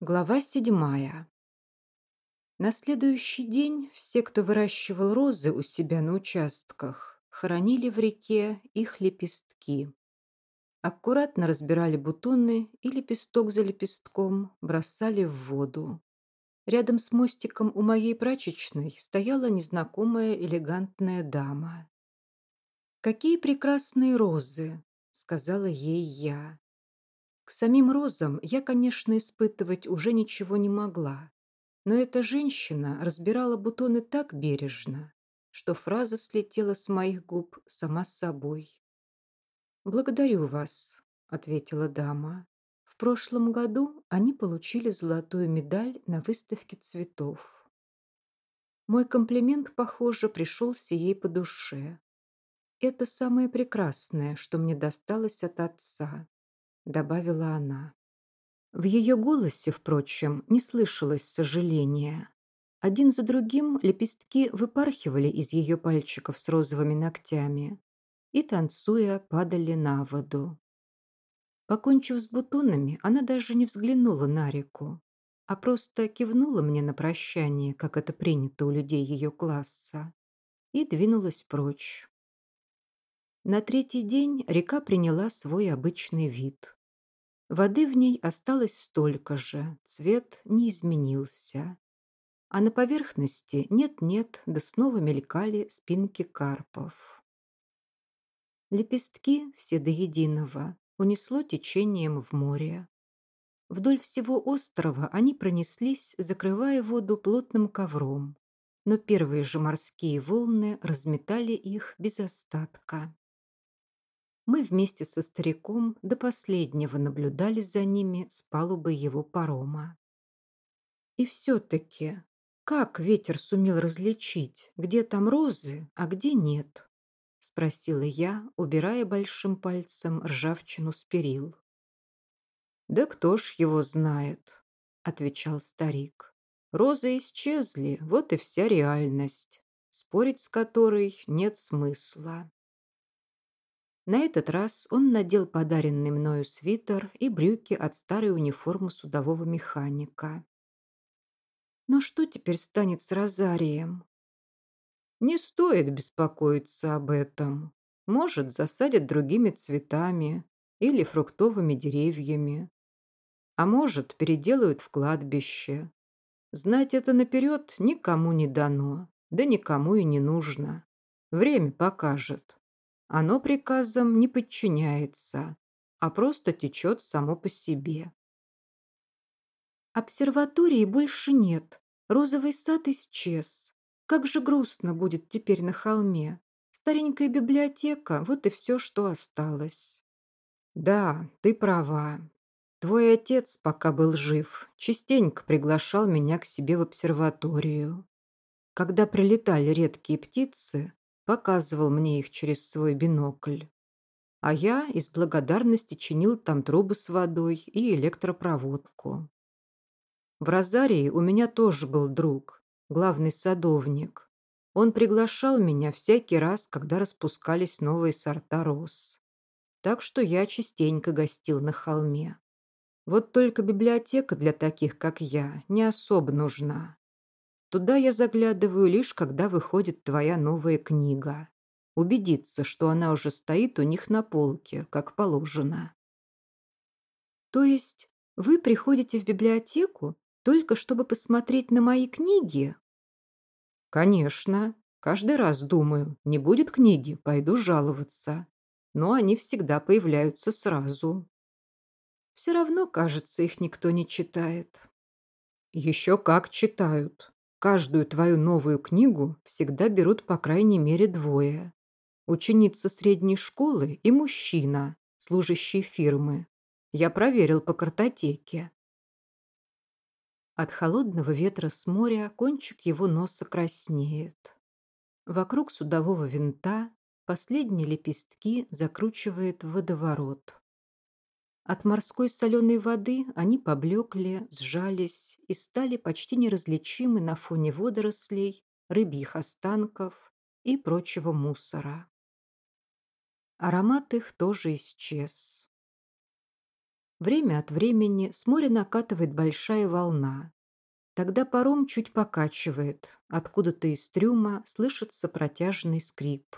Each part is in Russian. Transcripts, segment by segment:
Глава седьмая. На следующий день все, кто выращивал розы у себя на участках, хоронили в реке их лепестки. Аккуратно разбирали бутоны и лепесток за лепестком бросали в воду. Рядом с мостиком у моей прачечной стояла незнакомая элегантная дама. «Какие прекрасные розы!» — сказала ей я. К самим розам я, конечно, испытывать уже ничего не могла, но эта женщина разбирала бутоны так бережно, что фраза слетела с моих губ сама собой. «Благодарю вас», — ответила дама. В прошлом году они получили золотую медаль на выставке цветов. Мой комплимент, похоже, пришелся ей по душе. Это самое прекрасное, что мне досталось от отца добавила она. В ее голосе, впрочем, не слышалось сожаления. Один за другим лепестки выпархивали из ее пальчиков с розовыми ногтями и, танцуя, падали на воду. Покончив с бутонами, она даже не взглянула на реку, а просто кивнула мне на прощание, как это принято у людей ее класса, и двинулась прочь. На третий день река приняла свой обычный вид. Воды в ней осталось столько же, цвет не изменился. А на поверхности нет-нет, да снова мелькали спинки карпов. Лепестки, все до единого, унесло течением в море. Вдоль всего острова они пронеслись, закрывая воду плотным ковром, но первые же морские волны разметали их без остатка. Мы вместе со стариком до последнего наблюдали за ними с палубы его парома. И все-таки, как ветер сумел различить, где там розы, а где нет? Спросила я, убирая большим пальцем ржавчину с перил. «Да кто ж его знает?» — отвечал старик. «Розы исчезли, вот и вся реальность, спорить с которой нет смысла». На этот раз он надел подаренный мною свитер и брюки от старой униформы судового механика. Но что теперь станет с Розарием? Не стоит беспокоиться об этом. Может, засадят другими цветами или фруктовыми деревьями. А может, переделают в кладбище. Знать это наперед никому не дано, да никому и не нужно. Время покажет. Оно приказам не подчиняется, а просто течет само по себе. Обсерватории больше нет. Розовый сад исчез. Как же грустно будет теперь на холме. Старенькая библиотека, вот и все, что осталось. Да, ты права. Твой отец, пока был жив, частенько приглашал меня к себе в обсерваторию. Когда прилетали редкие птицы, показывал мне их через свой бинокль. А я из благодарности чинил там трубы с водой и электропроводку. В Розарии у меня тоже был друг, главный садовник. Он приглашал меня всякий раз, когда распускались новые сорта роз. Так что я частенько гостил на холме. Вот только библиотека для таких, как я, не особо нужна. Туда я заглядываю лишь, когда выходит твоя новая книга. Убедиться, что она уже стоит у них на полке, как положено. То есть вы приходите в библиотеку только чтобы посмотреть на мои книги? Конечно. Каждый раз думаю, не будет книги, пойду жаловаться. Но они всегда появляются сразу. Все равно, кажется, их никто не читает. Еще как читают. Каждую твою новую книгу всегда берут по крайней мере двое. Ученица средней школы и мужчина, служащий фирмы. Я проверил по картотеке. От холодного ветра с моря кончик его носа краснеет. Вокруг судового винта последние лепестки закручивает водоворот. От морской соленой воды они поблекли, сжались и стали почти неразличимы на фоне водорослей, рыбьих останков и прочего мусора. Аромат их тоже исчез. Время от времени с моря накатывает большая волна. Тогда паром чуть покачивает, откуда-то из трюма слышится протяжный скрип.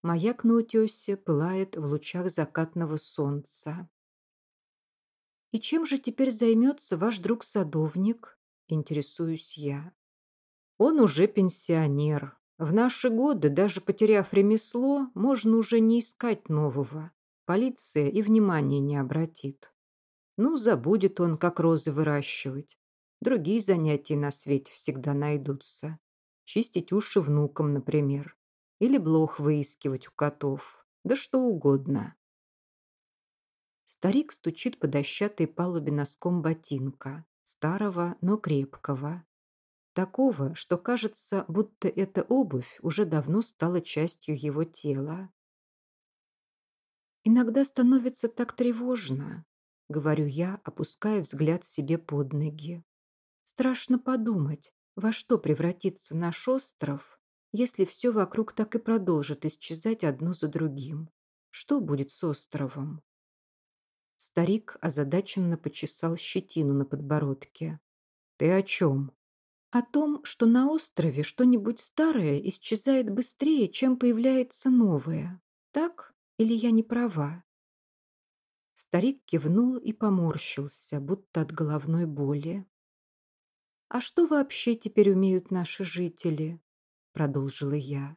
Маяк на утесе пылает в лучах закатного солнца. «И чем же теперь займется ваш друг-садовник?» – интересуюсь я. «Он уже пенсионер. В наши годы, даже потеряв ремесло, можно уже не искать нового. Полиция и внимания не обратит. Ну, забудет он, как розы выращивать. Другие занятия на свете всегда найдутся. Чистить уши внукам, например. Или блох выискивать у котов. Да что угодно. Старик стучит по дощатой палубе носком ботинка. Старого, но крепкого. Такого, что кажется, будто эта обувь уже давно стала частью его тела. Иногда становится так тревожно, говорю я, опуская взгляд себе под ноги. Страшно подумать, во что превратится наш остров, если все вокруг так и продолжит исчезать одно за другим. Что будет с островом? Старик озадаченно почесал щетину на подбородке. «Ты о чем?» «О том, что на острове что-нибудь старое исчезает быстрее, чем появляется новое. Так или я не права?» Старик кивнул и поморщился, будто от головной боли. «А что вообще теперь умеют наши жители?» Продолжила я.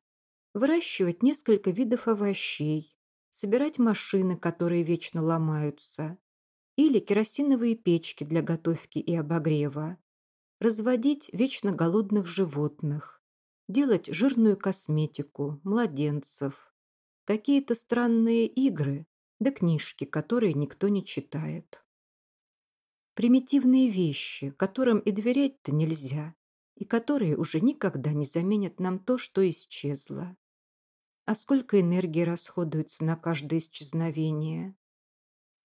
«Выращивать несколько видов овощей, собирать машины, которые вечно ломаются, или керосиновые печки для готовки и обогрева, разводить вечно голодных животных, делать жирную косметику, младенцев, какие-то странные игры, да книжки, которые никто не читает. Примитивные вещи, которым и доверять-то нельзя, и которые уже никогда не заменят нам то, что исчезло. А сколько энергии расходуется на каждое исчезновение?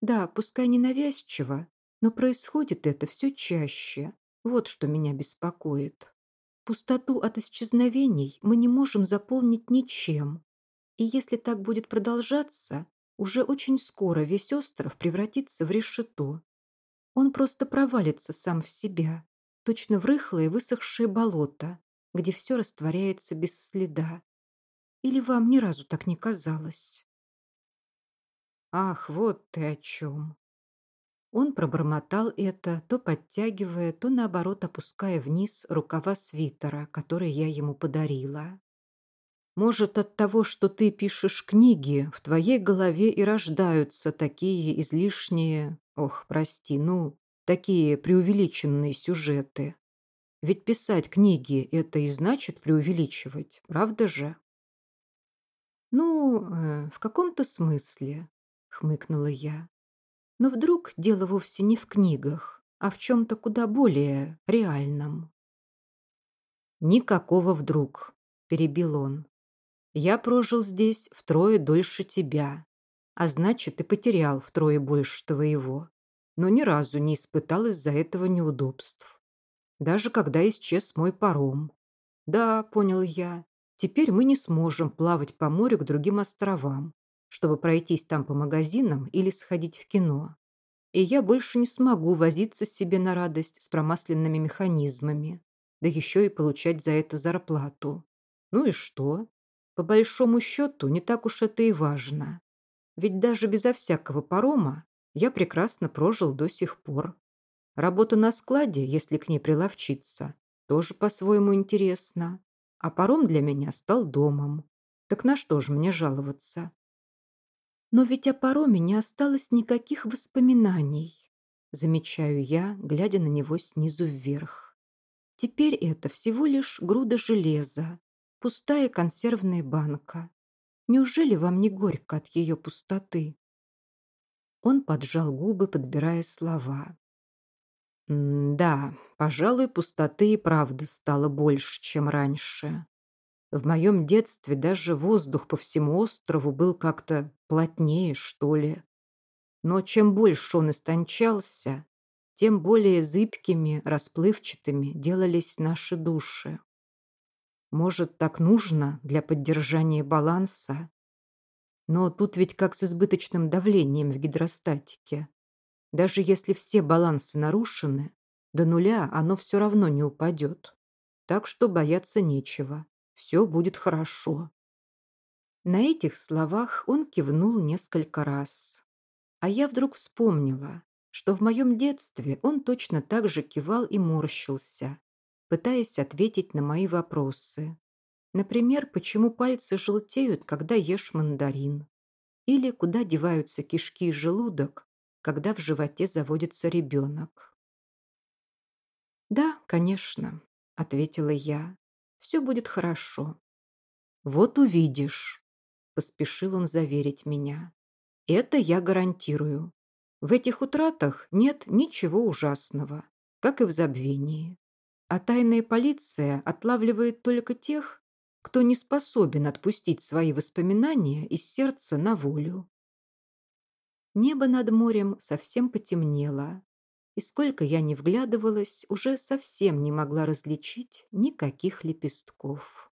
Да, пускай не навязчиво, но происходит это все чаще. Вот что меня беспокоит. Пустоту от исчезновений мы не можем заполнить ничем. И если так будет продолжаться, уже очень скоро весь остров превратится в решето, он просто провалится сам в себя, точно в рыхлое высохшее болото, где все растворяется без следа. Или вам ни разу так не казалось? Ах, вот ты о чем. Он пробормотал это, то подтягивая, то наоборот опуская вниз рукава свитера, который я ему подарила. Может, от того, что ты пишешь книги, в твоей голове и рождаются такие излишние, ох, прости, ну, такие преувеличенные сюжеты. Ведь писать книги – это и значит преувеличивать, правда же? Ну, э, в каком-то смысле, хмыкнула я. Но вдруг дело вовсе не в книгах, а в чем-то куда более реальном. Никакого вдруг, перебил он. Я прожил здесь втрое дольше тебя, а значит, и потерял втрое больше твоего, но ни разу не испытал из-за этого неудобств. Даже когда исчез мой паром. Да, понял я, теперь мы не сможем плавать по морю к другим островам, чтобы пройтись там по магазинам или сходить в кино. И я больше не смогу возиться себе на радость с промасленными механизмами, да еще и получать за это зарплату. Ну и что? По большому счету, не так уж это и важно. Ведь даже безо всякого парома я прекрасно прожил до сих пор. Работа на складе, если к ней приловчиться, тоже по-своему интересно. А паром для меня стал домом. Так на что же мне жаловаться? Но ведь о пароме не осталось никаких воспоминаний, замечаю я, глядя на него снизу вверх. Теперь это всего лишь груда железа, Пустая консервная банка. Неужели вам не горько от ее пустоты? Он поджал губы, подбирая слова. «Да, пожалуй, пустоты и правда стало больше, чем раньше. В моем детстве даже воздух по всему острову был как-то плотнее, что ли. Но чем больше он истончался, тем более зыбкими, расплывчатыми делались наши души. Может, так нужно для поддержания баланса? Но тут ведь как с избыточным давлением в гидростатике. Даже если все балансы нарушены, до нуля оно все равно не упадет. Так что бояться нечего. Все будет хорошо. На этих словах он кивнул несколько раз. А я вдруг вспомнила, что в моем детстве он точно так же кивал и морщился, пытаясь ответить на мои вопросы. Например, почему пальцы желтеют, когда ешь мандарин? Или куда деваются кишки и желудок, когда в животе заводится ребенок? «Да, конечно», — ответила я. «Все будет хорошо». «Вот увидишь», — поспешил он заверить меня. «Это я гарантирую. В этих утратах нет ничего ужасного, как и в забвении. А тайная полиция отлавливает только тех, кто не способен отпустить свои воспоминания из сердца на волю. Небо над морем совсем потемнело, и сколько я не вглядывалась, уже совсем не могла различить никаких лепестков.